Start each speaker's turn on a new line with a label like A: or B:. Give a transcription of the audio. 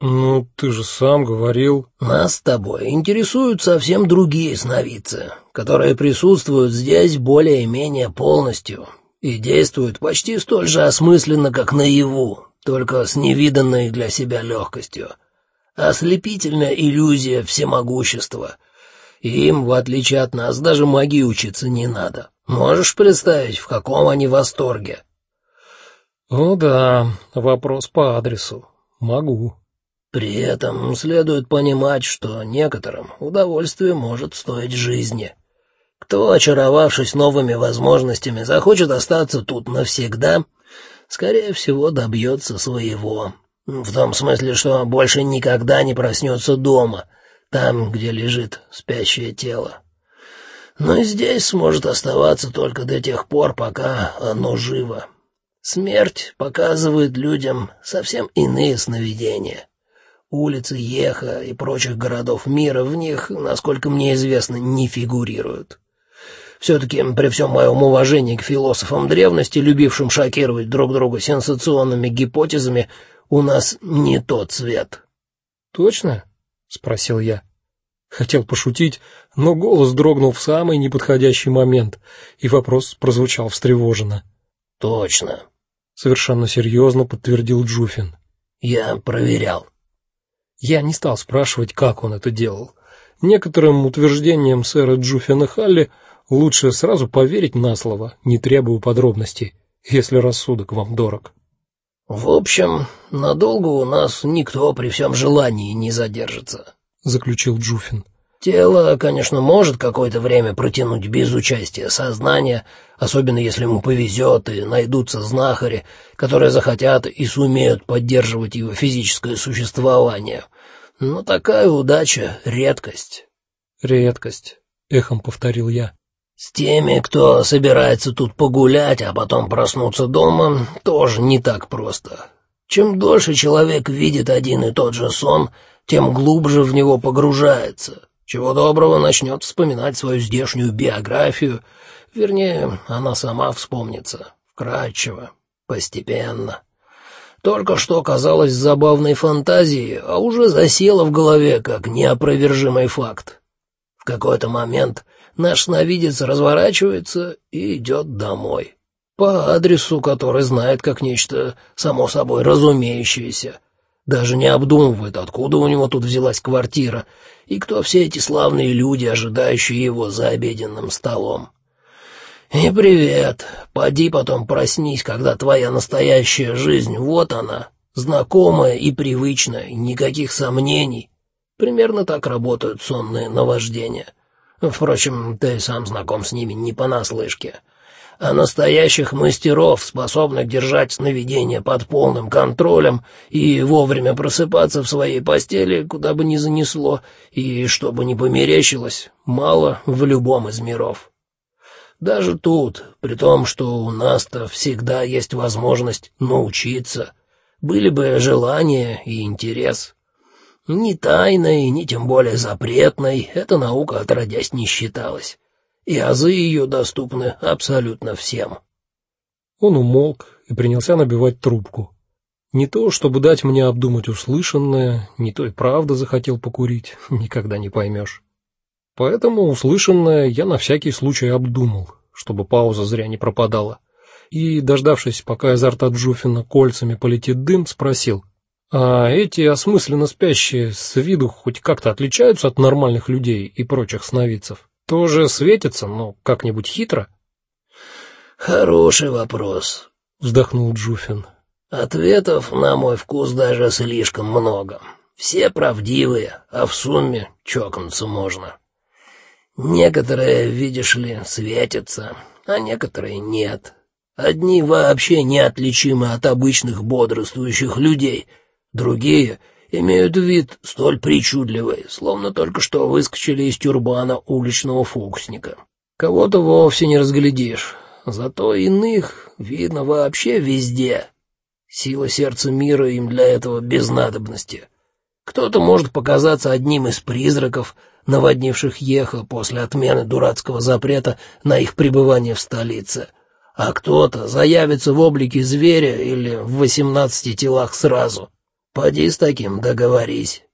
A: Ну, ты же сам говорил.
B: Нас с тобой интересуют совсем другие сновидцы, которые присутствуют здесь более-менее полностью и действуют почти столь же осмысленно, как наяву, только с невиданной для себя легкостью. Ослепительная иллюзия всемогущества. Им, в отличие от нас, даже магии учиться не надо. Можешь представить, в каком они восторге?
A: О да, вопрос по адресу. Могу.
B: При этом следует понимать, что некоторым удовольствие может стоить жизни. Кто, очаровавшись новыми возможностями, захочет остаться тут навсегда, скорее всего, добьется своего. В том смысле, что больше никогда не проснется дома, там, где лежит спящее тело. Но здесь сможет оставаться только до тех пор, пока оно живо. Смерть показывает людям совсем иные сновидения. Улицы Еха и прочих городов мира в них, насколько мне известно, не фигурируют. Все-таки при всем моем уважении к философам древности, любившим шокировать друг друга сенсационными гипотезами, у нас не тот цвет.
A: Точно? спросил я. Хотел пошутить, но голос дрогнул в самый неподходящий момент, и вопрос прозвучал встревоженно.
B: Точно,
A: совершенно серьезно подтвердил Джуфин.
B: Я проверял.
A: Я не стал спрашивать, как он это делал. Некоторым утверждениям сэра Джуфина Халли лучше сразу поверить на слово, не требуя подробностей, если рассудок вам дорог.
B: В общем, надолго у нас никто при всем желании не задержится, заключил Джуфин. Тело, конечно, может какое-то время протянуть без участия сознания, особенно если ему повезет и найдутся знахари, которые захотят и сумеют поддерживать его физическое существование. Но такая удача — редкость.
A: «Редкость», — эхом повторил я.
B: «С теми, кто собирается тут погулять, а потом проснуться дома, тоже не так просто. Чем дольше человек видит один и тот же сон, тем глубже в него погружается». Чего доброго начнет вспоминать свою здешнюю биографию, вернее, она сама вспомнится, вкратчиво, постепенно. Только что казалось забавной фантазией, а уже засела в голове как неопровержимый факт. В какой-то момент наш сновидец разворачивается и идет домой. По адресу, который знает как нечто само собой разумеющееся. Даже не обдумывает, откуда у него тут взялась квартира и кто все эти славные люди, ожидающие его за обеденным столом. И привет, поди потом проснись, когда твоя настоящая жизнь, вот она, знакомая и привычная, никаких сомнений. Примерно так работают сонные наваждения. Впрочем, ты сам знаком с ними не понаслышке а настоящих мастеров, способных держать сновидения под полным контролем и вовремя просыпаться в своей постели, куда бы ни занесло, и чтобы не померещилось, мало в любом из миров. Даже тут, при том, что у нас-то всегда есть возможность научиться, были бы желание и интерес. Ни тайной, ни тем более запретной эта наука отродясь не считалась и азы ее доступны абсолютно всем.
A: Он умолк и принялся набивать трубку. Не то, чтобы дать мне обдумать услышанное, не то и правда захотел покурить, никогда не поймешь. Поэтому услышанное я на всякий случай обдумал, чтобы пауза зря не пропадала. И, дождавшись, пока изо рта Джуфина кольцами полетит дым, спросил: "А эти осмысленно спящие с виду хоть как-то отличаются от нормальных людей и прочих сновидцев?" Тоже светится, но как-нибудь хитро.
B: Хороший вопрос, вздохнул Джуфин. Ответов на мой вкус даже слишком много. Все правдивые, а в сумме чокнуться можно. Некоторые, видишь ли, светятся, а некоторые нет. Одни вообще неотличимы от обычных бодрствующих людей, другие имеют вид столь причудливый, словно только что выскочили из тюрбана уличного фокусника. Кого-то вовсе не разглядишь, зато иных видно вообще везде. Сила сердца мира им для этого без надобности. Кто-то может показаться одним из призраков, наводнивших Ехо после отмены дурацкого запрета на их пребывание в столице, а кто-то заявится в облике зверя или в восемнадцати телах сразу. Поди с таким договорись».